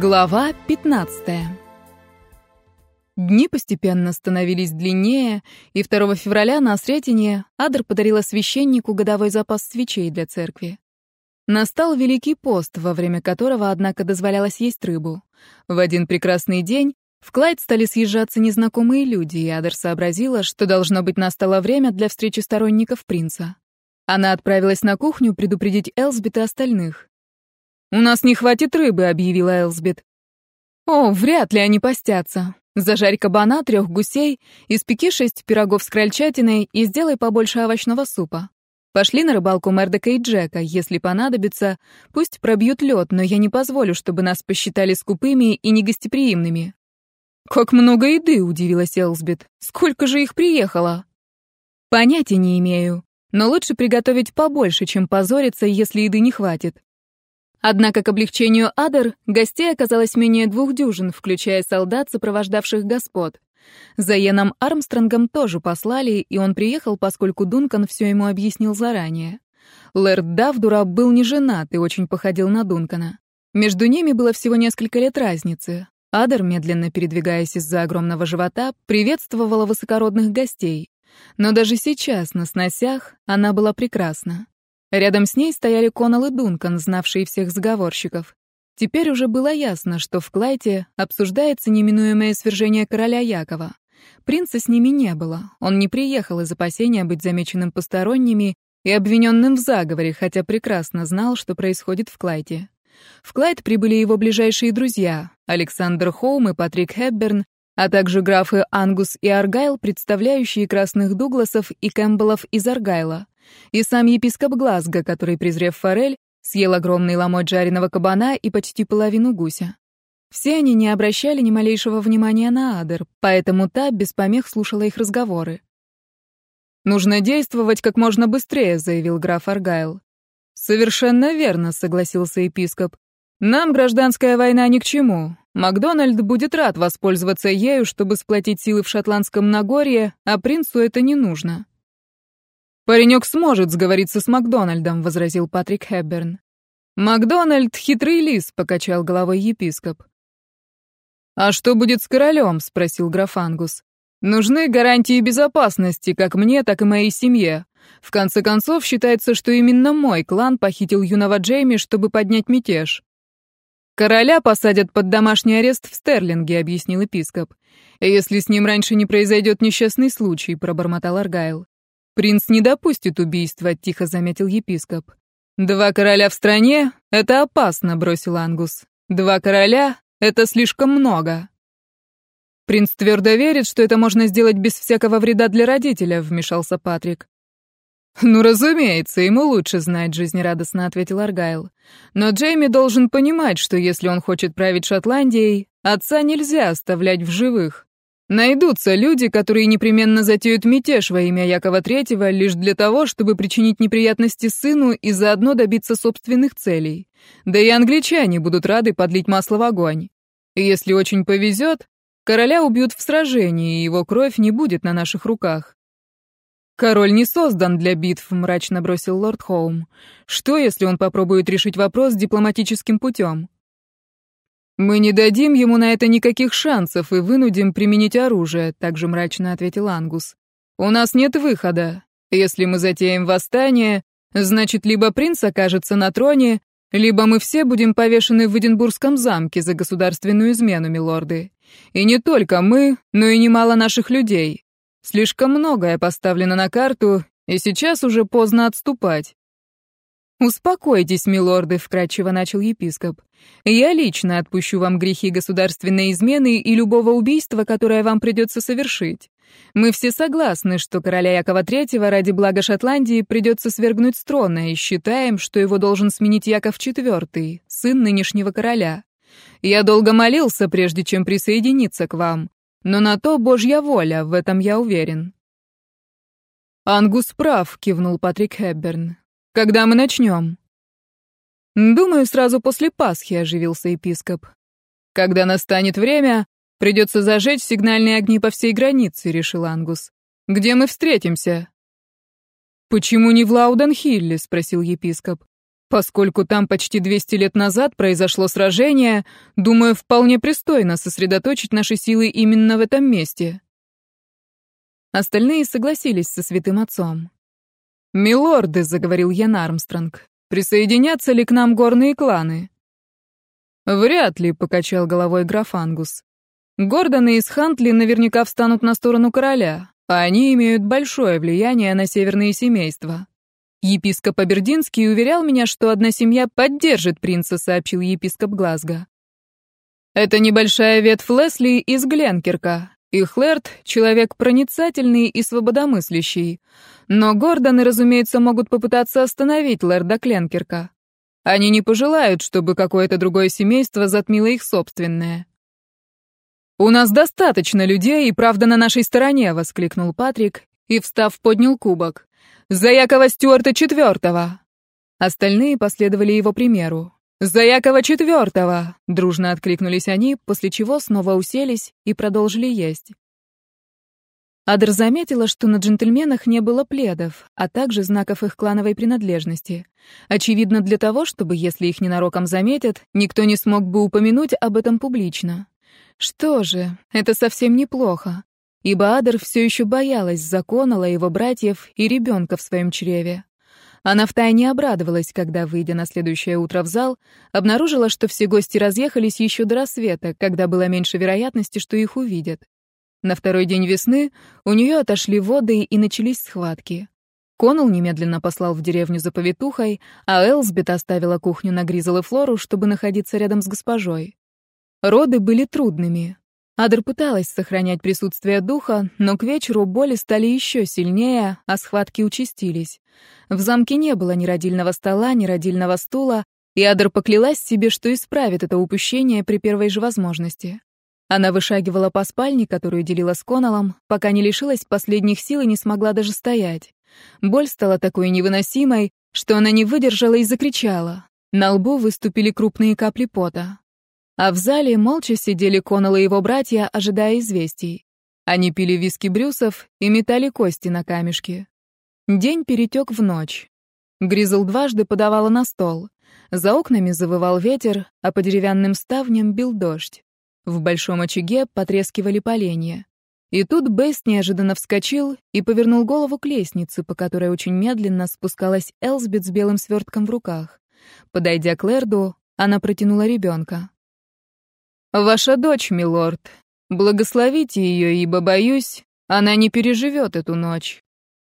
Глава 15. Дни постепенно становились длиннее, и 2 февраля на Сретение Адр подарила священнику годовой запас свечей для церкви. Настал Великий пост, во время которого, однако, дозволялось есть рыбу. В один прекрасный день в Клайд стали съезжаться незнакомые люди, и Адр сообразила, что, должно быть, настало время для встречи сторонников принца. Она отправилась на кухню предупредить Элсбет и остальных. «У нас не хватит рыбы», — объявила Элсбет. «О, вряд ли они постятся. Зажарь кабана, трех гусей, испеки шесть пирогов с крольчатиной и сделай побольше овощного супа. Пошли на рыбалку Мердока и Джека. Если понадобится, пусть пробьют лед, но я не позволю, чтобы нас посчитали скупыми и негостеприимными». «Как много еды!» — удивилась Элсбет. «Сколько же их приехало?» «Понятия не имею. Но лучше приготовить побольше, чем позориться, если еды не хватит. Однако к облегчению Адер гостей оказалось менее двух дюжин, включая солдат, сопровождавших господ. За Йеном Армстронгом тоже послали, и он приехал, поскольку Дункан все ему объяснил заранее. Лэрд Давдура был не женат и очень походил на Дункана. Между ними было всего несколько лет разницы. Адер, медленно передвигаясь из-за огромного живота, приветствовала высокородных гостей. Но даже сейчас, на сносях, она была прекрасна. Рядом с ней стояли Коннелл и Дункан, знавшие всех заговорщиков. Теперь уже было ясно, что в Клайте обсуждается неминуемое свержение короля Якова. Принца с ними не было. Он не приехал из опасения быть замеченным посторонними и обвиненным в заговоре, хотя прекрасно знал, что происходит в Клайте. В Клайд прибыли его ближайшие друзья — Александр Хоум и Патрик Хепберн, а также графы Ангус и Аргайл, представляющие красных Дугласов и Кэмпбеллов из Аргайла и сам епископ Глазго, который, презрев форель, съел огромный ломоть жареного кабана и почти половину гуся. Все они не обращали ни малейшего внимания на Адер, поэтому та без помех слушала их разговоры. «Нужно действовать как можно быстрее», — заявил граф Аргайл. «Совершенно верно», — согласился епископ. «Нам гражданская война ни к чему. Макдональд будет рад воспользоваться ею, чтобы сплотить силы в Шотландском Нагорье, а принцу это не нужно». «Паренек сможет сговориться с Макдональдом», — возразил Патрик Хэбберн. «Макдональд — хитрый лис», — покачал головой епископ. «А что будет с королем?» — спросил граф Ангус. «Нужны гарантии безопасности как мне, так и моей семье. В конце концов, считается, что именно мой клан похитил юного Джейми, чтобы поднять мятеж». «Короля посадят под домашний арест в Стерлинге», — объяснил епископ. «Если с ним раньше не произойдет несчастный случай», — пробормотал Аргайл. «Принц не допустит убийства», — тихо заметил епископ. «Два короля в стране — это опасно», — бросил Ангус. «Два короля — это слишком много». «Принц твердо верит, что это можно сделать без всякого вреда для родителя», — вмешался Патрик. «Ну, разумеется, ему лучше знать», — жизнерадостно ответил Аргайл. «Но Джейми должен понимать, что если он хочет править Шотландией, отца нельзя оставлять в живых. Найдутся люди, которые непременно затеют мятеж во имя Якова Третьего лишь для того, чтобы причинить неприятности сыну и заодно добиться собственных целей. Да и англичане будут рады подлить масло в огонь. И если очень повезет, короля убьют в сражении, и его кровь не будет на наших руках. «Король не создан для битв», — мрачно бросил лорд Хоум. «Что, если он попробует решить вопрос дипломатическим путем?» «Мы не дадим ему на это никаких шансов и вынудим применить оружие», — также мрачно ответил Ангус. «У нас нет выхода. Если мы затеем восстание, значит, либо принц окажется на троне, либо мы все будем повешены в Эдинбургском замке за государственную измену, милорды. И не только мы, но и немало наших людей. Слишком многое поставлено на карту, и сейчас уже поздно отступать. «Успокойтесь, милорды», — вкратчиво начал епископ. «Я лично отпущу вам грехи государственной измены и любого убийства, которое вам придется совершить. Мы все согласны, что короля Якова III ради блага Шотландии придется свергнуть с трона и считаем, что его должен сменить Яков IV, сын нынешнего короля. Я долго молился, прежде чем присоединиться к вам, но на то Божья воля, в этом я уверен». «Ангус прав», — кивнул Патрик Хэбберн. Когда мы начнем?» «Думаю, сразу после Пасхи», — оживился епископ. «Когда настанет время, придется зажечь сигнальные огни по всей границе», — решил Ангус. «Где мы встретимся?» «Почему не в Лауденхилле?» — спросил епископ. Поскольку там почти 200 лет назад произошло сражение, думаю, вполне пристойно сосредоточить наши силы именно в этом месте. Остальные согласились со святым отцом. «Милорды», — заговорил Ян Армстронг, — «присоединятся ли к нам горные кланы?» «Вряд ли», — покачал головой граф Ангус. «Гордоны из Хантли наверняка встанут на сторону короля, а они имеют большое влияние на северные семейства. Епископ Абердинский уверял меня, что одна семья поддержит принца, сообщил епископ Глазго. Это небольшая ветвь Лесли из Гленкерка, и Хлэрт — человек проницательный и свободомыслящий. Но Гордоны, разумеется, могут попытаться остановить Лэрда Кленкерка. Они не пожелают, чтобы какое-то другое семейство затмило их собственное. «У нас достаточно людей, и правда на нашей стороне», — воскликнул Патрик и, встав, поднял кубок. «За Якова Стюарта Четвертого!» Остальные последовали его примеру. «За Якова Четвертого!» — дружно откликнулись они, после чего снова уселись и продолжили есть. Адр заметила, что на джентльменах не было пледов, а также знаков их клановой принадлежности. Очевидно, для того, чтобы, если их ненароком заметят, никто не смог бы упомянуть об этом публично. Что же, это совсем неплохо ибо Адер все еще боялась закона, его братьев и ребенка в своем чреве. Она втайне обрадовалась, когда, выйдя на следующее утро в зал, обнаружила, что все гости разъехались еще до рассвета, когда было меньше вероятности, что их увидят. На второй день весны у нее отошли воды и начались схватки. Коннелл немедленно послал в деревню за повитухой, а Элсбет оставила кухню на Гризел и Флору, чтобы находиться рядом с госпожой. Роды были трудными. Адр пыталась сохранять присутствие духа, но к вечеру боли стали еще сильнее, а схватки участились. В замке не было ни родильного стола, ни родильного стула, и Адр поклялась себе, что исправит это упущение при первой же возможности. Она вышагивала по спальне, которую делила с Коналом, пока не лишилась последних сил и не смогла даже стоять. Боль стала такой невыносимой, что она не выдержала и закричала. На лбу выступили крупные капли пота. А в зале молча сидели Коннелл и его братья, ожидая известий. Они пили виски Брюсов и метали кости на камешки. День перетек в ночь. Гризл дважды подавала на стол. За окнами завывал ветер, а по деревянным ставням бил дождь. В большом очаге потрескивали поленья. И тут Бейст неожиданно вскочил и повернул голову к лестнице, по которой очень медленно спускалась Элсбет с белым свертком в руках. Подойдя к Лерду, она протянула ребенка. «Ваша дочь, милорд. Благословите ее, ибо, боюсь, она не переживет эту ночь.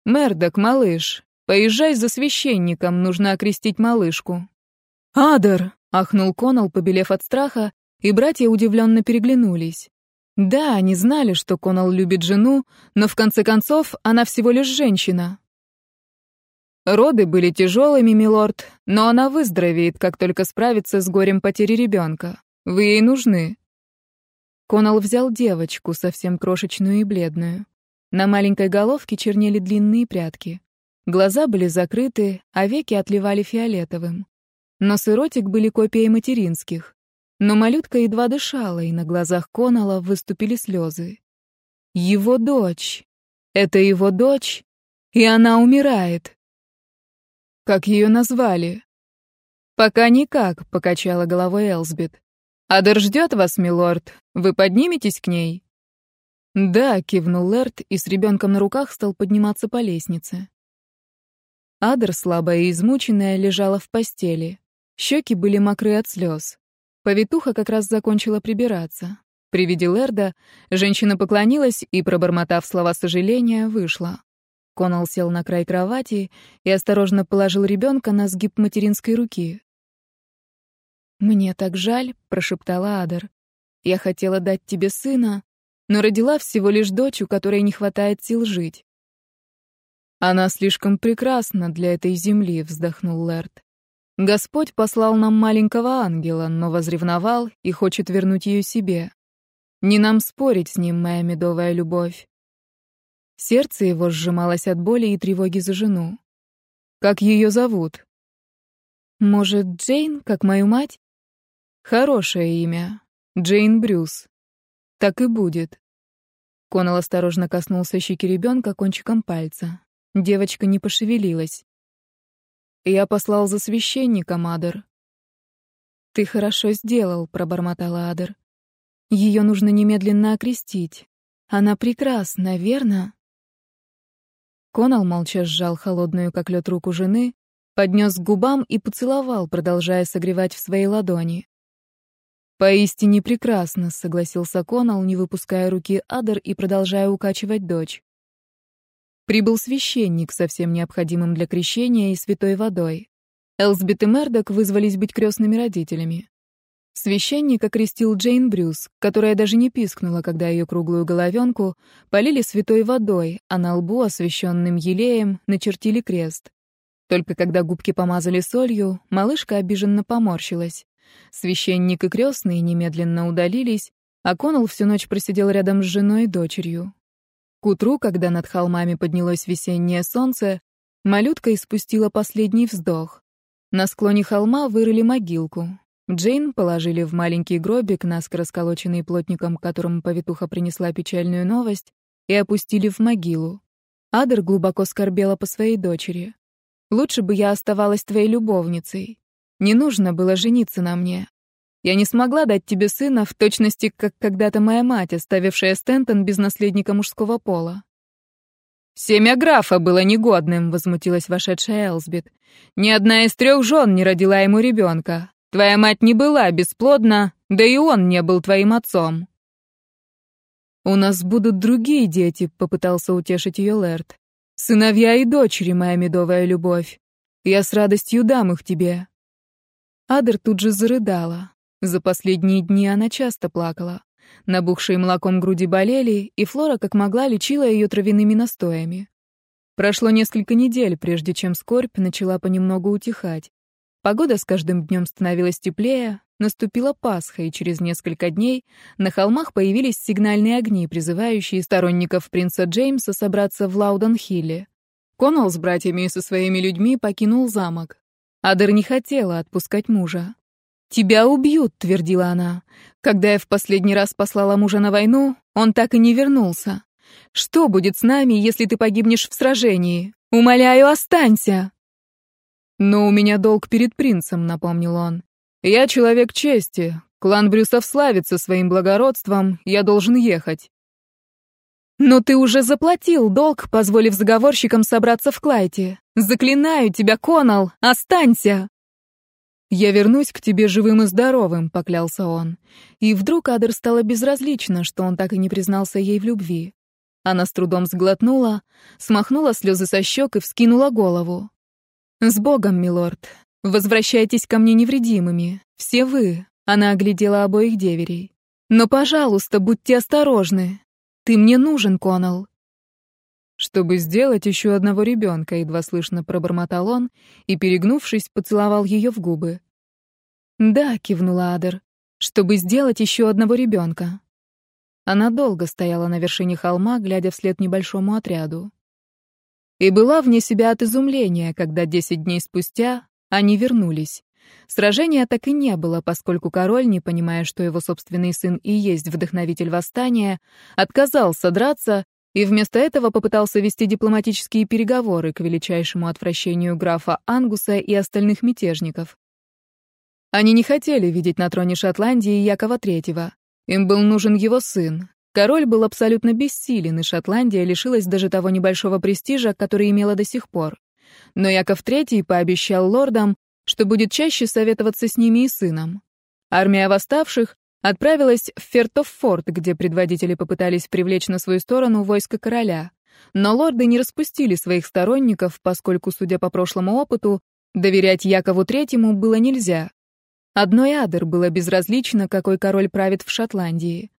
Мердок, малыш, поезжай за священником, нужно окрестить малышку». «Адер!» — ахнул Конал, побелев от страха, и братья удивленно переглянулись. Да, они знали, что Конал любит жену, но в конце концов она всего лишь женщина. Роды были тяжелыми, милорд, но она выздоровеет, как только справится с горем потери ребенка. Вы ей нужны». Конал взял девочку, совсем крошечную и бледную. На маленькой головке чернели длинные прядки. Глаза были закрыты, а веки отливали фиолетовым. Нос и были копией материнских. Но малютка едва дышала, и на глазах Конала выступили слезы. Его дочь. Это его дочь, и она умирает. Как ее назвали? Пока никак, покачала головой Элсбет. «Адер ждет вас, милорд. Вы подниметесь к ней?» «Да», — кивнул Лэрт и с ребенком на руках стал подниматься по лестнице. Адер, слабая и измученная, лежала в постели. Щеки были мокры от слез. Повитуха как раз закончила прибираться. При виде Лерда женщина поклонилась и, пробормотав слова сожаления, вышла. Конал сел на край кровати и осторожно положил ребенка на сгиб материнской руки. «Мне так жаль», — прошептала Адер. «Я хотела дать тебе сына, но родила всего лишь дочь, у которой не хватает сил жить». «Она слишком прекрасна для этой земли», — вздохнул Лэрд. «Господь послал нам маленького ангела, но возревновал и хочет вернуть ее себе. Не нам спорить с ним, моя медовая любовь». Сердце его сжималось от боли и тревоги за жену. «Как ее зовут?» «Может, Джейн, как мою мать?» Хорошее имя. Джейн Брюс. Так и будет. Коннелл осторожно коснулся щеки ребенка кончиком пальца. Девочка не пошевелилась. Я послал за священником, Адер. Ты хорошо сделал, пробормотала Адер. Ее нужно немедленно окрестить. Она прекрасна, верно? Конал молча сжал холодную, как лед, руку жены, поднес к губам и поцеловал, продолжая согревать в своей ладони. «Поистине прекрасно», — согласился Конал, не выпуская руки Адер и продолжая укачивать дочь. Прибыл священник со всем необходимым для крещения и святой водой. Элсбет и Мердок вызвались быть крестными родителями. Священник окрестил Джейн Брюс, которая даже не пискнула, когда ее круглую головенку полили святой водой, а на лбу, освященным елеем, начертили крест. Только когда губки помазали солью, малышка обиженно поморщилась. Священник и крестные немедленно удалились, а Коннелл всю ночь просидел рядом с женой и дочерью. К утру, когда над холмами поднялось весеннее солнце, малютка испустила последний вздох. На склоне холма вырыли могилку, Джейн положили в маленький гробик, наскоро сколоченный плотником, которому повитуха принесла печальную новость, и опустили в могилу. Адер глубоко скорбела по своей дочери. «Лучше бы я оставалась твоей любовницей. Не нужно было жениться на мне. Я не смогла дать тебе сына в точности, как когда-то моя мать, оставившая Стентон без наследника мужского пола». «Семя графа было негодным», — возмутилась вошедшая Элсбет. «Ни одна из трех жен не родила ему ребенка. Твоя мать не была бесплодна, да и он не был твоим отцом». «У нас будут другие дети», — попытался утешить ее Лэрд. «Сыновья и дочери, моя медовая любовь. Я с радостью дам их тебе». Адер тут же зарыдала. За последние дни она часто плакала. Набухшие молоком груди болели, и Флора как могла лечила ее травяными настоями. Прошло несколько недель, прежде чем скорбь начала понемногу утихать. Погода с каждым днем становилась теплее, наступила Пасха, и через несколько дней на холмах появились сигнальные огни, призывающие сторонников принца Джеймса собраться в Лаудон-Хилле. Коннелл с братьями и со своими людьми покинул замок. Адер не хотела отпускать мужа. «Тебя убьют», — твердила она. «Когда я в последний раз послала мужа на войну, он так и не вернулся. Что будет с нами, если ты погибнешь в сражении? Умоляю, останься!» «Но у меня долг перед принцем», — напомнил он. «Я человек чести. Клан Брюсов славится своим благородством. Я должен ехать». «Но ты уже заплатил долг, позволив заговорщикам собраться в Клайте. Заклинаю тебя, Конал, останься!» «Я вернусь к тебе живым и здоровым», — поклялся он. И вдруг Адер стало безразлично, что он так и не признался ей в любви. Она с трудом сглотнула, смахнула слезы со щек и вскинула голову. «С Богом, милорд! Возвращайтесь ко мне невредимыми. Все вы!» — она оглядела обоих деверей. «Но, пожалуйста, будьте осторожны. Ты мне нужен, Конал». «Чтобы сделать еще одного ребенка», — едва слышно пробормотал он и, перегнувшись, поцеловал ее в губы. «Да», — кивнула Адер, — «чтобы сделать еще одного ребенка». Она долго стояла на вершине холма, глядя вслед небольшому отряду и была вне себя от изумления, когда десять дней спустя они вернулись. Сражения так и не было, поскольку король, не понимая, что его собственный сын и есть вдохновитель восстания, отказался драться и вместо этого попытался вести дипломатические переговоры к величайшему отвращению графа Ангуса и остальных мятежников. Они не хотели видеть на троне Шотландии Якова III. Им был нужен его сын, Король был абсолютно бессилен, и Шотландия лишилась даже того небольшого престижа, который имела до сих пор. Но Яков III пообещал лордам, что будет чаще советоваться с ними и сыном. Армия восставших отправилась в Фертофорт, где предводители попытались привлечь на свою сторону войско короля. Но лорды не распустили своих сторонников, поскольку, судя по прошлому опыту, доверять Якову Третьему было нельзя. Одной Адер было безразлично, какой король правит в Шотландии.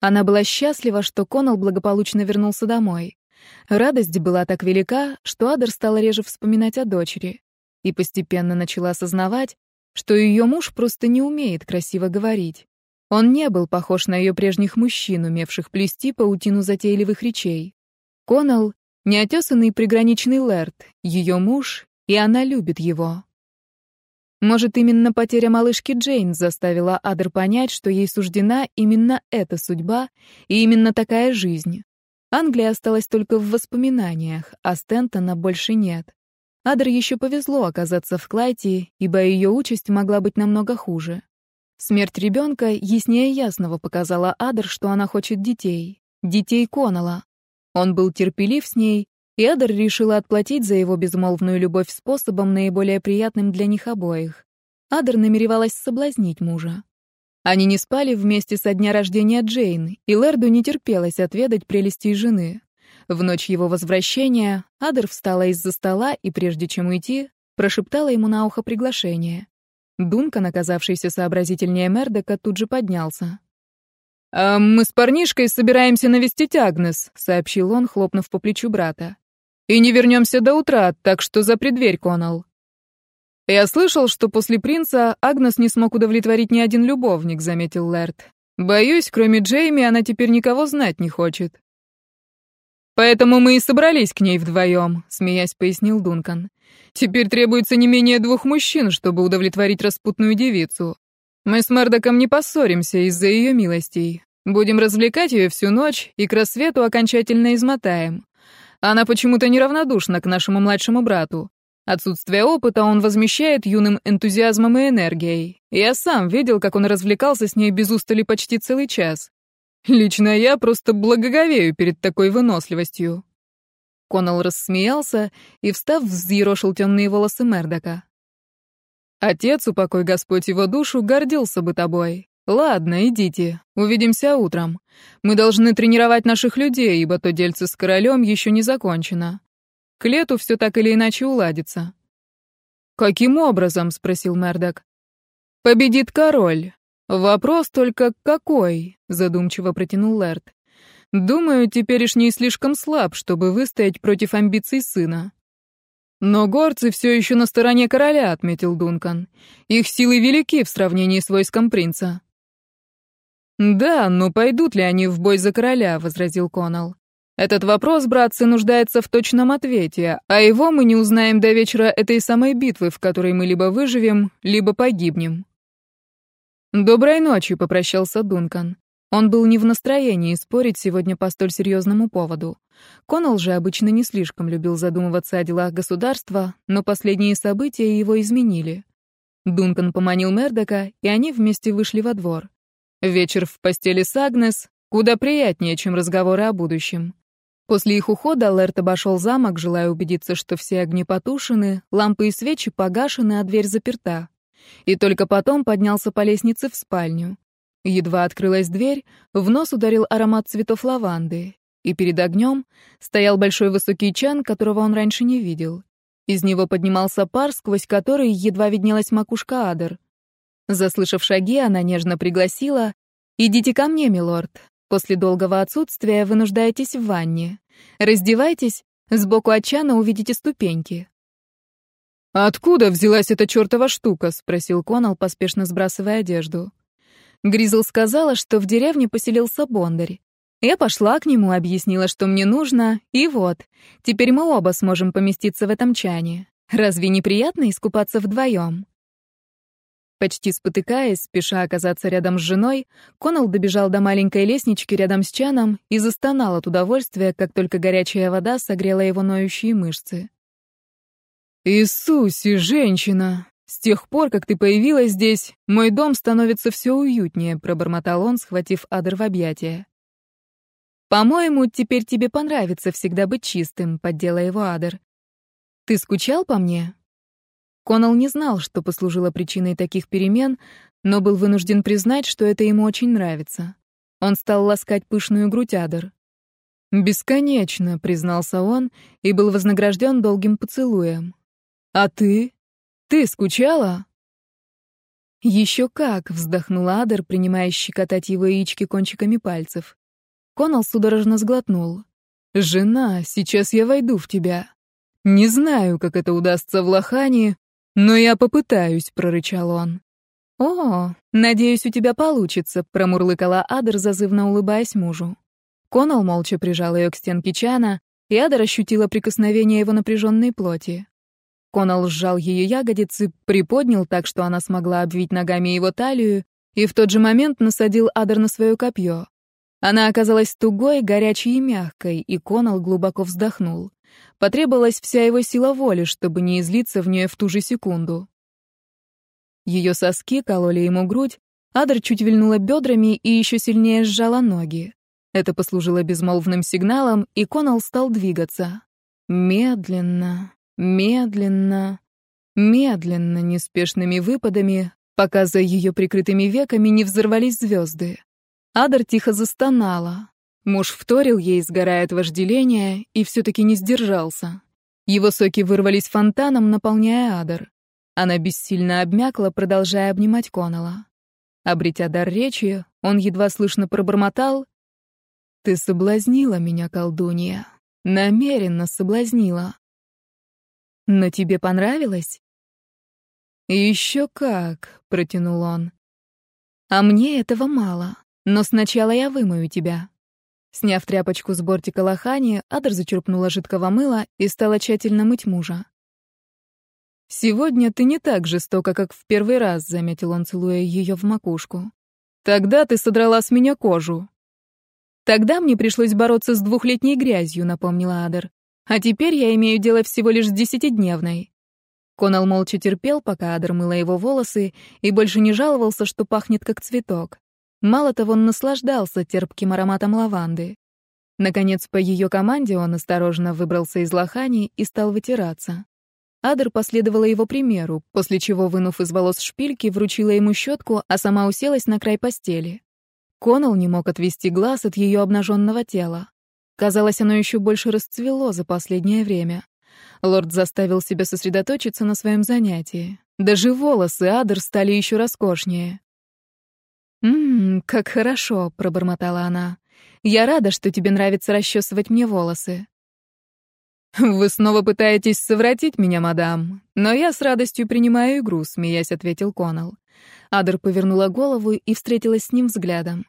Она была счастлива, что Коннелл благополучно вернулся домой. Радость была так велика, что Адер стала реже вспоминать о дочери и постепенно начала осознавать, что ее муж просто не умеет красиво говорить. Он не был похож на ее прежних мужчин, умевших плести паутину затейливых речей. Коннелл — неотесанный приграничный лэрд, ее муж, и она любит его. Может, именно потеря малышки Джейн заставила Адер понять, что ей суждена именно эта судьба и именно такая жизнь. Англия осталась только в воспоминаниях, а Стентона больше нет. Адр еще повезло оказаться в Клайте, ибо ее участь могла быть намного хуже. Смерть ребенка яснее ясного показала Адр, что она хочет детей. Детей Конала. Он был терпелив с ней, и Адр решила отплатить за его безмолвную любовь способом, наиболее приятным для них обоих. Адр намеревалась соблазнить мужа. Они не спали вместе со дня рождения Джейн, и Лерду не терпелось отведать прелестей жены. В ночь его возвращения Адер встала из-за стола и, прежде чем уйти, прошептала ему на ухо приглашение. Дункан, оказавшийся сообразительнее Мердока, тут же поднялся. «А мы с парнишкой собираемся навестить Агнес», — сообщил он, хлопнув по плечу брата. «И не вернемся до утра, так что за преддверь, Конал». «Я слышал, что после принца Агнес не смог удовлетворить ни один любовник», — заметил Лэрд. «Боюсь, кроме Джейми, она теперь никого знать не хочет». «Поэтому мы и собрались к ней вдвоем», — смеясь пояснил Дункан. «Теперь требуется не менее двух мужчин, чтобы удовлетворить распутную девицу. Мы с Мэрдоком не поссоримся из-за ее милостей. Будем развлекать ее всю ночь и к рассвету окончательно измотаем. Она почему-то неравнодушна к нашему младшему брату. Отсутствие опыта он возмещает юным энтузиазмом и энергией. Я сам видел, как он развлекался с ней без устали почти целый час. Лично я просто благоговею перед такой выносливостью. Коннелл рассмеялся и, встав, взъерошил темные волосы Мердока. «Отец, упокой Господь его душу, гордился бы тобой. Ладно, идите, увидимся утром. Мы должны тренировать наших людей, ибо то дельце с королем еще не закончено. К лету все так или иначе уладится». «Каким образом?» — спросил Мердок. «Победит король. «Вопрос только какой?» — задумчиво протянул Лэрд. «Думаю, теперешний слишком слаб, чтобы выстоять против амбиций сына». «Но горцы все еще на стороне короля», — отметил Дункан. «Их силы велики в сравнении с войском принца». «Да, но пойдут ли они в бой за короля?» — возразил Конал. «Этот вопрос, братцы, нуждается в точном ответе, а его мы не узнаем до вечера этой самой битвы, в которой мы либо выживем, либо погибнем». «Доброй ночи», — попрощался Дункан. Он был не в настроении спорить сегодня по столь серьезному поводу. Коннелл же обычно не слишком любил задумываться о делах государства, но последние события его изменили. Дункан поманил Мердока, и они вместе вышли во двор. Вечер в постели с Агнес куда приятнее, чем разговоры о будущем. После их ухода Лэрт обошел замок, желая убедиться, что все огни потушены, лампы и свечи погашены, а дверь заперта и только потом поднялся по лестнице в спальню. Едва открылась дверь, в нос ударил аромат цветов лаванды, и перед огнем стоял большой высокий чан, которого он раньше не видел. Из него поднимался пар, сквозь который едва виднелась макушка Адер. Заслышав шаги, она нежно пригласила «Идите ко мне, милорд. После долгого отсутствия вы нуждаетесь в ванне. Раздевайтесь, сбоку от чана увидите ступеньки. «Откуда взялась эта чертова штука?» — спросил Конал, поспешно сбрасывая одежду. Гризл сказала, что в деревне поселился Бондарь. Я пошла к нему, объяснила, что мне нужно, и вот, теперь мы оба сможем поместиться в этом чане. Разве неприятно искупаться вдвоем? Почти спотыкаясь, спеша оказаться рядом с женой, Конал добежал до маленькой лестнички рядом с чаном и застонал от удовольствия, как только горячая вода согрела его ноющие мышцы. «Иисусе, женщина! С тех пор, как ты появилась здесь, мой дом становится все уютнее», — пробормотал он, схватив Адер в объятия. «По-моему, теперь тебе понравится всегда быть чистым», — поддела его Адер. «Ты скучал по мне?» Конал не знал, что послужило причиной таких перемен, но был вынужден признать, что это ему очень нравится. Он стал ласкать пышную грудь Адер. «Бесконечно», — признался он и был вознагражден долгим поцелуем. «А ты? Ты скучала?» «Еще как!» — вздохнула Адер, принимая щекотать его яички кончиками пальцев. Конал судорожно сглотнул. «Жена, сейчас я войду в тебя. Не знаю, как это удастся в Лохане, но я попытаюсь», — прорычал он. «О, надеюсь, у тебя получится», — промурлыкала Адер, зазывно улыбаясь мужу. Конал молча прижал ее к стенке чана, и Адер ощутила прикосновение его напряженной плоти. Конал сжал ее ягодицы, приподнял так, что она смогла обвить ногами его талию, и в тот же момент насадил Адер на свое копье. Она оказалась тугой, горячей и мягкой, и Конал глубоко вздохнул. Потребовалась вся его сила воли, чтобы не излиться в нее в ту же секунду. Ее соски кололи ему грудь, Адр чуть вильнула бедрами и еще сильнее сжала ноги. Это послужило безмолвным сигналом, и Конал стал двигаться. Медленно, медленно, медленно, неспешными выпадами, пока за ее прикрытыми веками не взорвались звезды. Адр тихо застонала. Муж вторил ей, сгорая от вожделения, и все-таки не сдержался. Его соки вырвались фонтаном, наполняя Адр. Она бессильно обмякла, продолжая обнимать Конала. Обретя дар речи, он едва слышно пробормотал «Ты соблазнила меня, колдунья. Намеренно соблазнила. Но тебе понравилось?» «Еще как», — протянул он. «А мне этого мало, но сначала я вымою тебя». Сняв тряпочку с бортика лохани, Адр зачерпнула жидкого мыла и стала тщательно мыть мужа. «Сегодня ты не так жестока, как в первый раз», — заметил он, целуя ее в макушку. «Тогда ты содрала с меня кожу». «Тогда мне пришлось бороться с двухлетней грязью», — напомнила Адер. «А теперь я имею дело всего лишь с десятидневной». Конал молча терпел, пока Адер мыла его волосы, и больше не жаловался, что пахнет как цветок. Мало того, он наслаждался терпким ароматом лаванды. Наконец, по ее команде он осторожно выбрался из лохани и стал вытираться. Адер последовала его примеру, после чего, вынув из волос шпильки, вручила ему щетку, а сама уселась на край постели. Конал не мог отвести глаз от ее обнаженного тела. Казалось, оно еще больше расцвело за последнее время. Лорд заставил себя сосредоточиться на своем занятии. Даже волосы Адер стали еще роскошнее. «Ммм, как хорошо», — пробормотала она. «Я рада, что тебе нравится расчесывать мне волосы». «Вы снова пытаетесь совратить меня, мадам, но я с радостью принимаю игру», — смеясь ответил Конал. Адер повернула голову и встретилась с ним взглядом.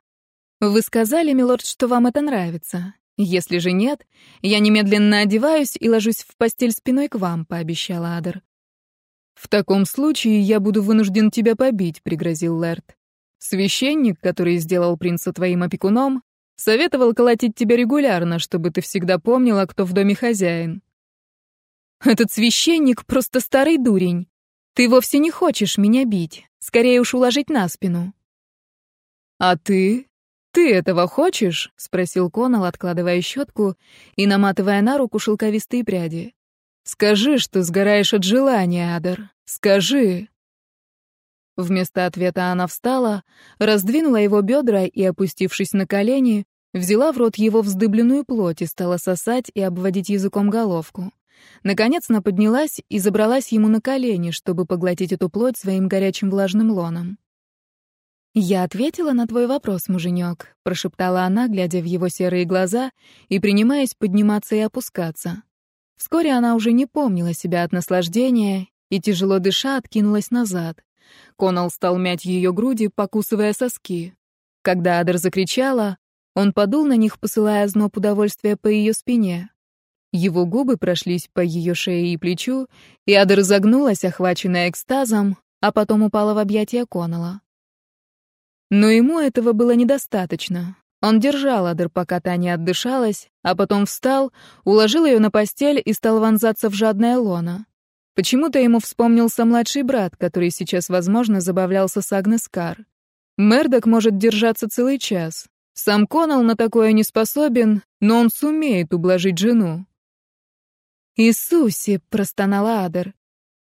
«Вы сказали, милорд, что вам это нравится. Если же нет, я немедленно одеваюсь и ложусь в постель спиной к вам», — пообещала Адер. «В таком случае я буду вынужден тебя побить», — пригрозил Лэрд. Священник, который сделал принца твоим опекуном, советовал колотить тебя регулярно, чтобы ты всегда помнила, кто в доме хозяин. Этот священник просто старый дурень. Ты вовсе не хочешь меня бить, скорее уж уложить на спину. А ты? Ты этого хочешь? спросил Конал, откладывая щетку и наматывая на руку шелковистые пряди. Скажи, что сгораешь от желания, Адар. Скажи. Вместо ответа она встала, раздвинула его бедра и, опустившись на колени, взяла в рот его вздыбленную плоть и стала сосать и обводить языком головку. Наконец она поднялась и забралась ему на колени, чтобы поглотить эту плоть своим горячим влажным лоном. «Я ответила на твой вопрос, муженек», — прошептала она, глядя в его серые глаза и принимаясь подниматься и опускаться. Вскоре она уже не помнила себя от наслаждения и, тяжело дыша, откинулась назад. Конал стал мять ее груди, покусывая соски. Когда Адер закричала, он подул на них, посылая зноб удовольствия по ее спине. Его губы прошлись по ее шее и плечу, и Адер загнулась, охваченная экстазом, а потом упала в объятия Конала. Но ему этого было недостаточно. Он держал Адер, пока та не отдышалась, а потом встал, уложил ее на постель и стал вонзаться в жадное лоно. Почему-то ему вспомнился младший брат, который сейчас, возможно, забавлялся с Агнес Кар. Мердок может держаться целый час. Сам Конал на такое не способен, но он сумеет ублажить жену. «Иисусе!» — простонала Адер.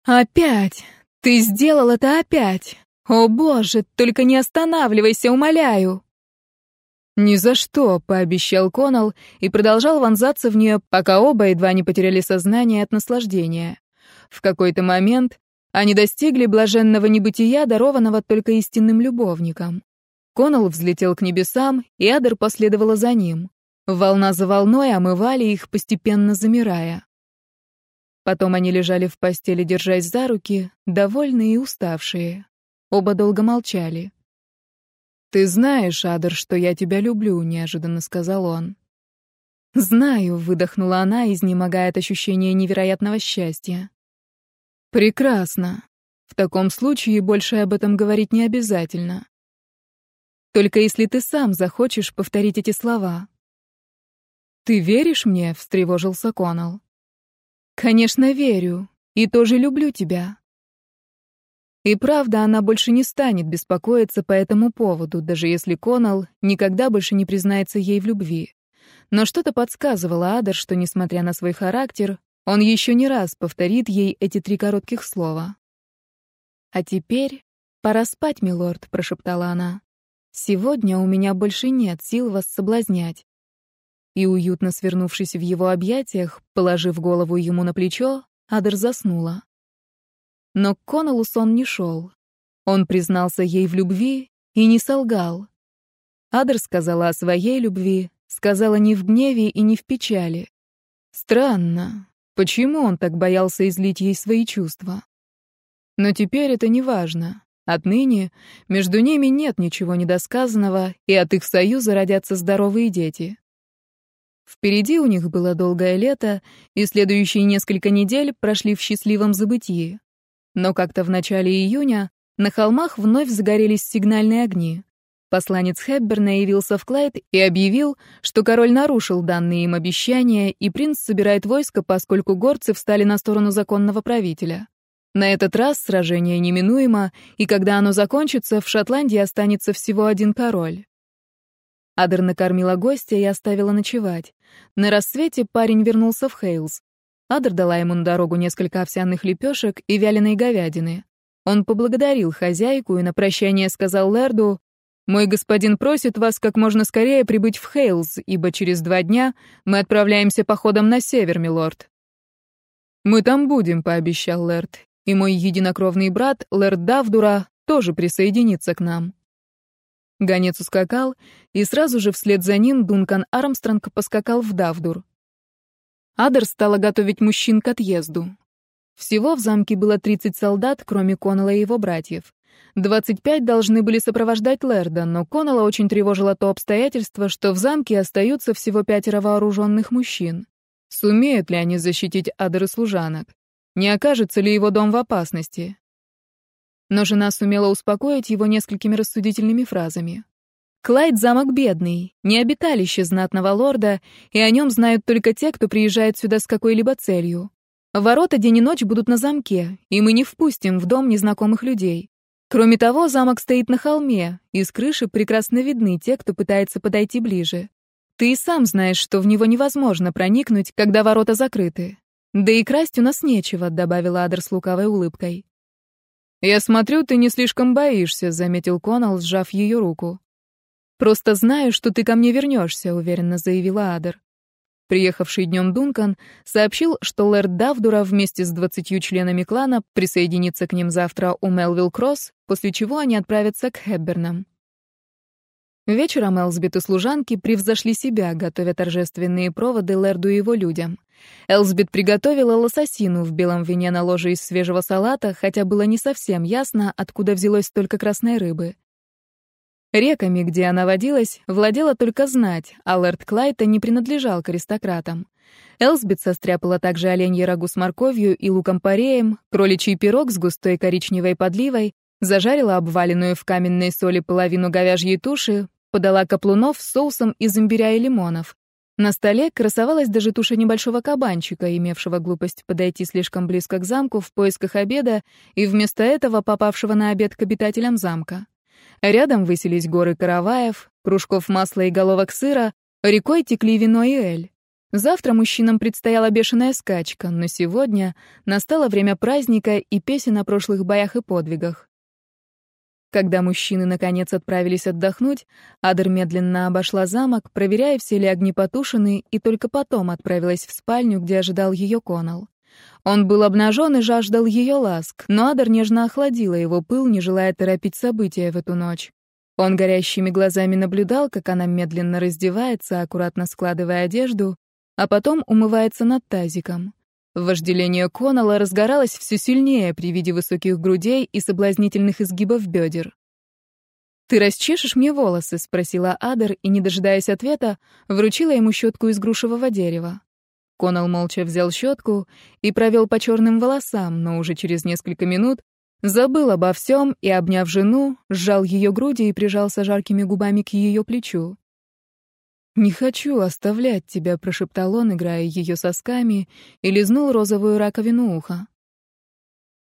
«Опять! Ты сделал это опять! О, Боже, только не останавливайся, умоляю!» «Ни за что», — пообещал Конал и продолжал вонзаться в нее, пока оба едва не потеряли сознание от наслаждения. В какой-то момент они достигли блаженного небытия, дарованного только истинным любовникам. Конал взлетел к небесам, и Адер последовала за ним. Волна за волной омывали их, постепенно замирая. Потом они лежали в постели, держась за руки, довольные и уставшие. Оба долго молчали. «Ты знаешь, Адер, что я тебя люблю», — неожиданно сказал он. «Знаю», — выдохнула она, изнемогая от ощущения невероятного счастья. Прекрасно. В таком случае больше об этом говорить не обязательно. Только если ты сам захочешь повторить эти слова». «Ты веришь мне?» — встревожился Коннелл. «Конечно, верю. И тоже люблю тебя». И правда, она больше не станет беспокоиться по этому поводу, даже если Коннелл никогда больше не признается ей в любви. Но что-то подсказывало Адер, что, несмотря на свой характер, он еще не раз повторит ей эти три коротких слова. «А теперь пора спать, милорд», — прошептала она. «Сегодня у меня больше нет сил вас соблазнять». И, уютно свернувшись в его объятиях, положив голову ему на плечо, Адер заснула. Но к Коннеллу сон не шел. Он признался ей в любви и не солгал. Адер сказала о своей любви, сказала не в гневе и не в печали. Странно, почему он так боялся излить ей свои чувства? Но теперь это не важно. Отныне между ними нет ничего недосказанного, и от их союза родятся здоровые дети. Впереди у них было долгое лето, и следующие несколько недель прошли в счастливом забытии. Но как-то в начале июня на холмах вновь загорелись сигнальные огни. Посланец Хепберна явился в Клайд и объявил, что король нарушил данные им обещания, и принц собирает войско, поскольку горцы встали на сторону законного правителя. На этот раз сражение неминуемо, и когда оно закончится, в Шотландии останется всего один король. Адер накормила гостя и оставила ночевать. На рассвете парень вернулся в Хейлс. Адр дала ему на дорогу несколько овсяных лепешек и вяленой говядины. Он поблагодарил хозяйку и на прощание сказал Лерду, «Мой господин просит вас как можно скорее прибыть в Хейлз, ибо через два дня мы отправляемся походом на север, милорд». «Мы там будем», — пообещал Лерд, «и мой единокровный брат, Лерд Давдура, тоже присоединится к нам». Гонец ускакал, и сразу же вслед за ним Дункан Армстронг поскакал в Давдур. Адер стала готовить мужчин к отъезду. Всего в замке было 30 солдат, кроме Коннелла и его братьев. 25 должны были сопровождать Лерда, но Коннелла очень тревожило то обстоятельство, что в замке остаются всего пятеро вооруженных мужчин. Сумеют ли они защитить Адер и служанок? Не окажется ли его дом в опасности? Но жена сумела успокоить его несколькими рассудительными фразами. Клайд — замок бедный, не обиталище знатного лорда, и о нем знают только те, кто приезжает сюда с какой-либо целью. Ворота день и ночь будут на замке, и мы не впустим в дом незнакомых людей. Кроме того, замок стоит на холме, и с крыши прекрасно видны те, кто пытается подойти ближе. Ты и сам знаешь, что в него невозможно проникнуть, когда ворота закрыты. Да и красть у нас нечего, добавила Адер с лукавой улыбкой. Я смотрю, ты не слишком боишься, заметил Конал, сжав ее руку. «Просто знаю, что ты ко мне вернешься», — уверенно заявила Адер. Приехавший днем Дункан сообщил, что лэрд Давдура вместе с двадцатью членами клана присоединится к ним завтра у Мелвилл Кросс, после чего они отправятся к Хэббернам. Вечером Элсбет и служанки превзошли себя, готовя торжественные проводы Лэрду и его людям. Элсбет приготовила лососину в белом вине на ложе из свежего салата, хотя было не совсем ясно, откуда взялось столько красной рыбы. Реками, где она водилась, владела только знать, а лорд Клайта не принадлежал к аристократам. Элсбет состряпала также оленье рагу с морковью и луком-пореем, кроличий пирог с густой коричневой подливой, зажарила обваленную в каменной соли половину говяжьей туши, подала каплунов с соусом из имбиря и лимонов. На столе красовалась даже туша небольшого кабанчика, имевшего глупость подойти слишком близко к замку в поисках обеда и вместо этого попавшего на обед к обитателям замка. Рядом высились горы караваев, кружков масла и головок сыра, рекой текли вино и эль. Завтра мужчинам предстояла бешеная скачка, но сегодня настало время праздника и песен о прошлых боях и подвигах. Когда мужчины наконец отправились отдохнуть, Адер медленно обошла замок, проверяя, все ли огни потушены, и только потом отправилась в спальню, где ожидал ее Конал. Он был обнажен и жаждал ее ласк, но Адар нежно охладила его пыл, не желая торопить события в эту ночь. Он горящими глазами наблюдал, как она медленно раздевается, аккуратно складывая одежду, а потом умывается над тазиком. Вожделение Конала разгоралось все сильнее при виде высоких грудей и соблазнительных изгибов бедер. «Ты расчешешь мне волосы?» — спросила Адер и, не дожидаясь ответа, вручила ему щетку из грушевого дерева. Конал молча взял щетку и провел по черным волосам, но уже через несколько минут Забыл обо всем и, обняв жену, сжал ее груди и прижался жаркими губами к ее плечу. «Не хочу оставлять тебя», — прошептал он, играя ее сосками, и лизнул розовую раковину уха.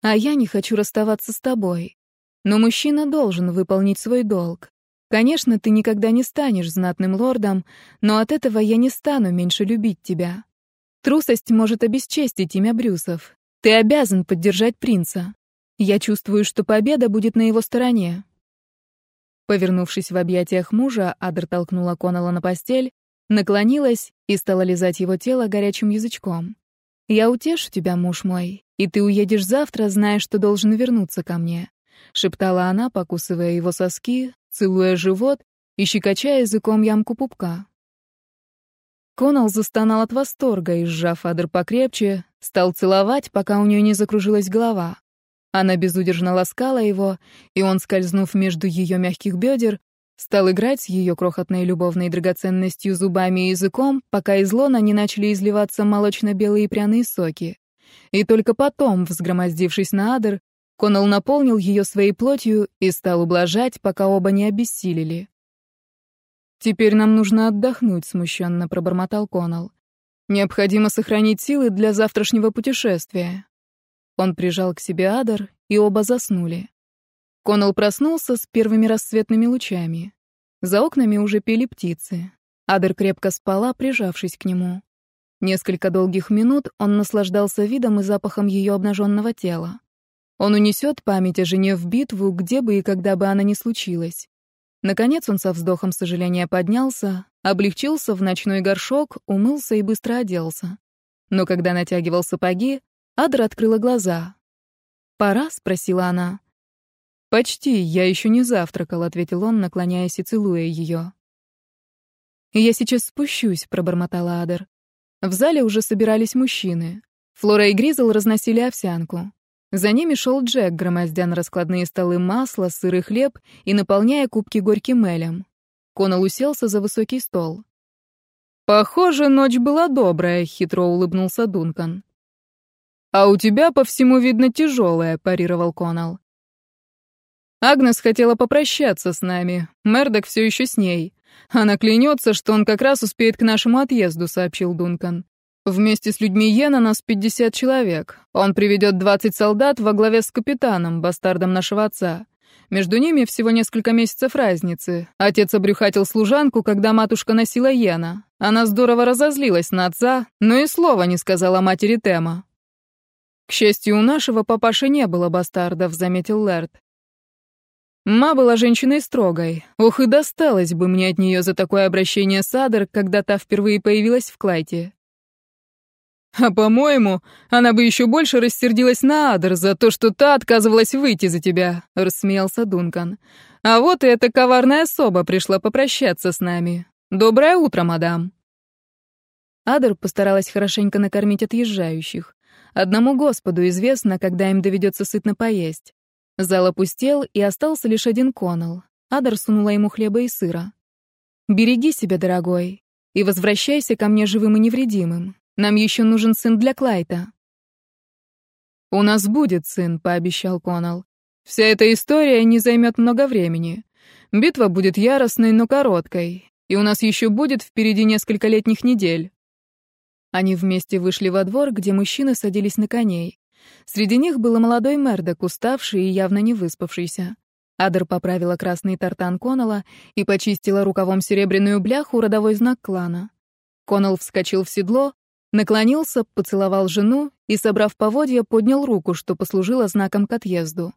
«А я не хочу расставаться с тобой. Но мужчина должен выполнить свой долг. Конечно, ты никогда не станешь знатным лордом, но от этого я не стану меньше любить тебя. Трусость может обесчестить имя Брюсов. Ты обязан поддержать принца. Я чувствую, что победа будет на его стороне. Повернувшись в объятиях мужа, Адр толкнула Коннелла на постель, наклонилась и стала лизать его тело горячим язычком. «Я утешу тебя, муж мой, и ты уедешь завтра, зная, что должен вернуться ко мне», — шептала она, покусывая его соски, целуя живот и щекоча языком ямку пупка. Коннелл застонал от восторга и, сжав Адр покрепче, стал целовать, пока у нее не закружилась голова. Она безудержно ласкала его, и он, скользнув между ее мягких бедер, стал играть с ее крохотной любовной драгоценностью зубами и языком, пока из лона не начали изливаться молочно-белые пряные соки. И только потом, взгромоздившись на адр, Коннелл наполнил ее своей плотью и стал ублажать, пока оба не обессилели. «Теперь нам нужно отдохнуть», — смущенно пробормотал Коннелл. «Необходимо сохранить силы для завтрашнего путешествия. Он прижал к себе Адар, и оба заснули. Коннелл проснулся с первыми рассветными лучами. За окнами уже пели птицы. Адер крепко спала, прижавшись к нему. Несколько долгих минут он наслаждался видом и запахом ее обнаженного тела. Он унесет память о жене в битву, где бы и когда бы она ни случилась. Наконец он со вздохом сожаления поднялся, облегчился в ночной горшок, умылся и быстро оделся. Но когда натягивал сапоги, Адра открыла глаза. «Пора?» — спросила она. «Почти, я еще не завтракал», — ответил он, наклоняясь и целуя ее. «Я сейчас спущусь», — пробормотала Адер. В зале уже собирались мужчины. Флора и Гризл разносили овсянку. За ними шел Джек, громоздя на раскладные столы масло, сыр и хлеб и наполняя кубки горьким элем. Конал уселся за высокий стол. «Похоже, ночь была добрая», — хитро улыбнулся Дункан. «А у тебя, по всему, видно, тяжелая», — парировал Конал. Агнес хотела попрощаться с нами. Мердок все еще с ней. Она клянется, что он как раз успеет к нашему отъезду, сообщил Дункан. Вместе с людьми Йена нас 50 человек. Он приведет 20 солдат во главе с капитаном, бастардом нашего отца. Между ними всего несколько месяцев разницы. Отец обрюхатил служанку, когда матушка носила Йена. Она здорово разозлилась на отца, но и слова не сказала матери Тема. «К счастью, у нашего папаши не было бастардов», — заметил Лэрд. Ма была женщиной строгой. Ох, и досталось бы мне от нее за такое обращение с Адер, когда та впервые появилась в Клайте. А по-моему, она бы еще больше рассердилась на Адер за то, что та отказывалась выйти за тебя, рассмеялся Дункан. А вот и эта коварная особа пришла попрощаться с нами. Доброе утро, мадам. Адер постаралась хорошенько накормить отъезжающих. Одному Господу известно, когда им доведется сытно поесть. Зал опустел, и остался лишь один Коннелл. Адар сунула ему хлеба и сыра. «Береги себя, дорогой, и возвращайся ко мне живым и невредимым. Нам еще нужен сын для Клайта». «У нас будет сын», — пообещал Коннелл. «Вся эта история не займет много времени. Битва будет яростной, но короткой, и у нас еще будет впереди несколько летних недель». Они вместе вышли во двор, где мужчины садились на коней. Среди них был молодой Мердок, уставший и явно не выспавшийся. Адер поправила красный тартан Коннелла и почистила рукавом серебряную бляху, родовой знак клана. Коннелл вскочил в седло, наклонился, поцеловал жену и, собрав поводья, поднял руку, что послужило знаком к отъезду.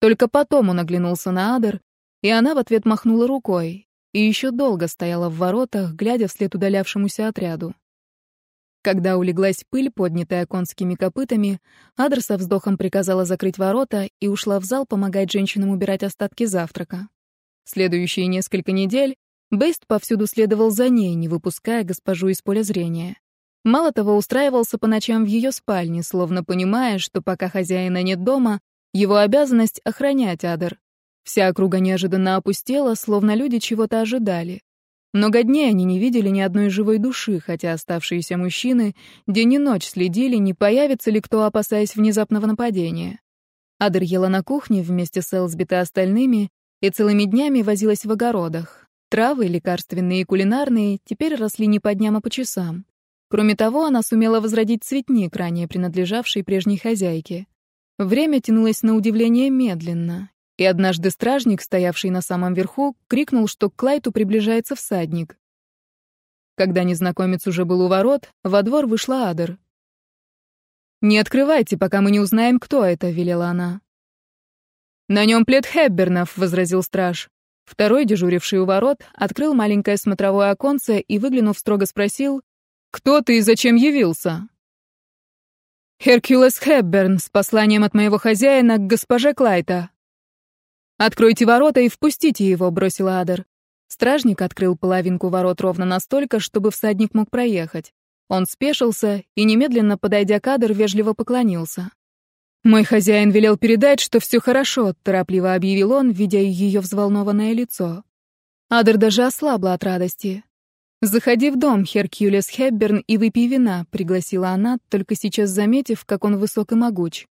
Только потом он оглянулся на Адер, и она в ответ махнула рукой, и еще долго стояла в воротах, глядя вслед удалявшемуся отряду. Когда улеглась пыль, поднятая конскими копытами, Адр со вздохом приказала закрыть ворота и ушла в зал помогать женщинам убирать остатки завтрака. Следующие несколько недель Бейст повсюду следовал за ней, не выпуская госпожу из поля зрения. Мало того, устраивался по ночам в ее спальне, словно понимая, что пока хозяина нет дома, его обязанность — охранять Адр. Вся округа неожиданно опустела, словно люди чего-то ожидали. Много дней они не видели ни одной живой души, хотя оставшиеся мужчины день и ночь следили, не появится ли кто, опасаясь внезапного нападения. Адер ела на кухне вместе с Элсбит и остальными и целыми днями возилась в огородах. Травы, лекарственные и кулинарные, теперь росли не по дням, а по часам. Кроме того, она сумела возродить цветник, ранее принадлежавший прежней хозяйке. Время тянулось на удивление медленно, и однажды стражник, стоявший на самом верху, крикнул, что к Клайту приближается всадник. Когда незнакомец уже был у ворот, во двор вышла Адер. «Не открывайте, пока мы не узнаем, кто это», — велела она. «На нем плед Хепбернов», — возразил страж. Второй, дежуривший у ворот, открыл маленькое смотровое оконце и, выглянув, строго спросил, «Кто ты и зачем явился?» «Херкулес Хепберн с посланием от моего хозяина к госпоже Клайта». «Откройте ворота и впустите его», — бросила Адер. Стражник открыл половинку ворот ровно настолько, чтобы всадник мог проехать. Он спешился и, немедленно подойдя к Адер, вежливо поклонился. «Мой хозяин велел передать, что все хорошо», — торопливо объявил он, видя ее взволнованное лицо. Адер даже ослабла от радости. «Заходи в дом, Херкюлес Хепберн, и выпей вина», — пригласила она, только сейчас заметив, как он высок и могуч.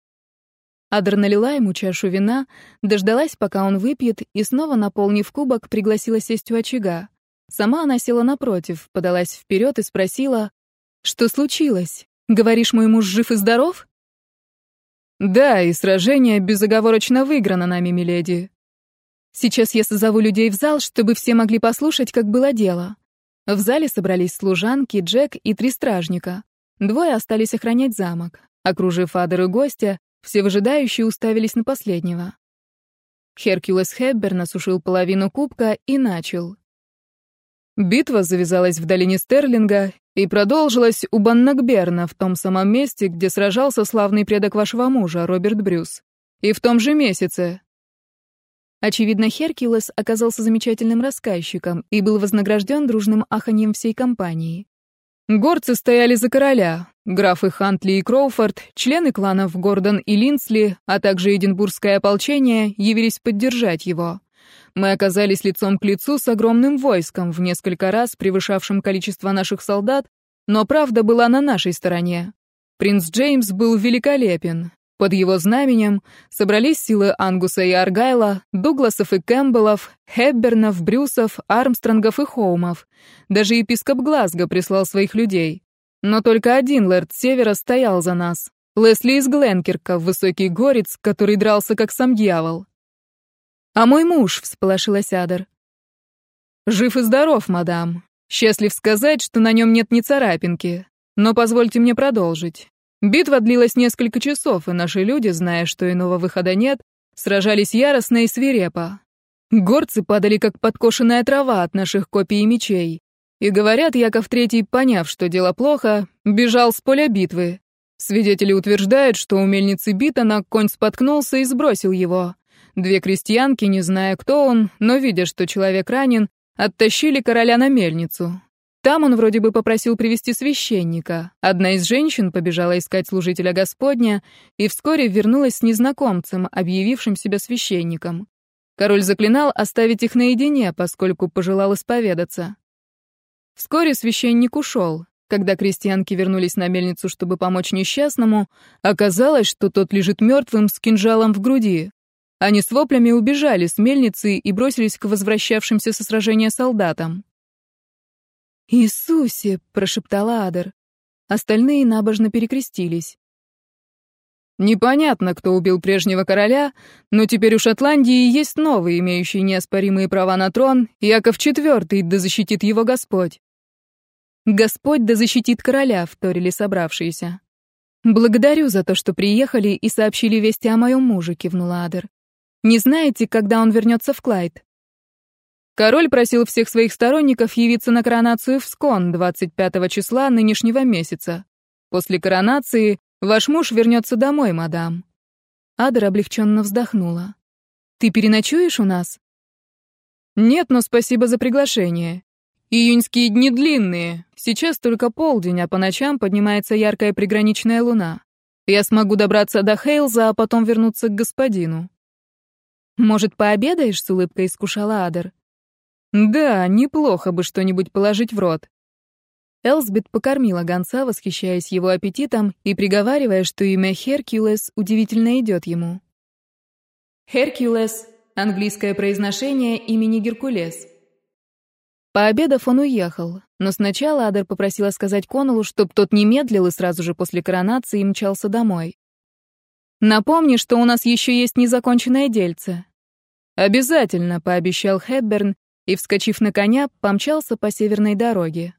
Адер налила ему чашу вина, дождалась, пока он выпьет, и снова, наполнив кубок, пригласила сесть у очага. Сама она села напротив, подалась вперед и спросила, «Что случилось? Говоришь, мой муж жив и здоров?» «Да, и сражение безоговорочно выиграно нами, миледи». «Сейчас я созову людей в зал, чтобы все могли послушать, как было дело». В зале собрались служанки, Джек и три стражника. Двое остались охранять замок. Окружив Адер и гостя, все выжидающие уставились на последнего. Херкулес Хепберн осушил половину кубка и начал. Битва завязалась в долине Стерлинга и продолжилась у Баннакберна, в том самом месте, где сражался славный предок вашего мужа, Роберт Брюс. И в том же месяце. Очевидно, Херкулес оказался замечательным рассказчиком и был вознагражден дружным аханьем всей компании. Горцы стояли за короля. Графы Хантли и Кроуфорд, члены кланов Гордон и Линсли, а также Эдинбургское ополчение явились поддержать его. Мы оказались лицом к лицу с огромным войском, в несколько раз превышавшим количество наших солдат, но правда была на нашей стороне. Принц Джеймс был великолепен. Под его знаменем собрались силы Ангуса и Аргайла, Дугласов и Кэмпбеллов, Хепбернов, Брюсов, Армстронгов и Хоумов. Даже епископ Глазго прислал своих людей. Но только один лэрд Севера стоял за нас. Лесли из Гленкерка, высокий горец, который дрался как сам дьявол. «А мой муж», — всполошилась Адер. «Жив и здоров, мадам. Счастлив сказать, что на нем нет ни царапинки. Но позвольте мне продолжить. Битва длилась несколько часов, и наши люди, зная, что иного выхода нет, сражались яростно и свирепо. Горцы падали, как подкошенная трава от наших копий и мечей. И говорят, Яков Третий, поняв, что дело плохо, бежал с поля битвы. Свидетели утверждают, что у мельницы Битона конь споткнулся и сбросил его. Две крестьянки, не зная, кто он, но видя, что человек ранен, оттащили короля на мельницу. Там он вроде бы попросил привести священника. Одна из женщин побежала искать служителя Господня и вскоре вернулась с незнакомцем, объявившим себя священником. Король заклинал оставить их наедине, поскольку пожелал исповедаться. Вскоре священник ушел. Когда крестьянки вернулись на мельницу, чтобы помочь несчастному, оказалось, что тот лежит мертвым с кинжалом в груди. Они с воплями убежали с мельницы и бросились к возвращавшимся со сражения солдатам. «Иисусе!» — прошептала Адер. Остальные набожно перекрестились. Непонятно, кто убил прежнего короля, но теперь у Шотландии есть новый, имеющий неоспоримые права на трон, Яков IV, да защитит его Господь. Господь да защитит короля, вторили собравшиеся. Благодарю за то, что приехали и сообщили вести о моем муже, кивнула Адер. Не знаете, когда он вернется в Клайд? Король просил всех своих сторонников явиться на коронацию в Скон 25 числа нынешнего месяца. После коронации ваш муж вернется домой, мадам. Адер облегченно вздохнула. Ты переночуешь у нас? Нет, но спасибо за приглашение. Июньские дни длинные. Сейчас только полдень, а по ночам поднимается яркая приграничная луна. Я смогу добраться до Хейлза, а потом вернуться к господину. «Может, пообедаешь?» — с улыбкой искушала Адер. «Да, неплохо бы что-нибудь положить в рот». Элсбет покормила гонца, восхищаясь его аппетитом и приговаривая, что имя Херкулес удивительно идет ему. Херкулес — английское произношение имени Геркулес. Пообедав, он уехал, но сначала Адер попросила сказать Коннеллу, чтоб тот не медлил и сразу же после коронации мчался домой. «Напомни, что у нас еще есть незаконченное дельце». «Обязательно», — пообещал Хепберн и, вскочив на коня, помчался по северной дороге.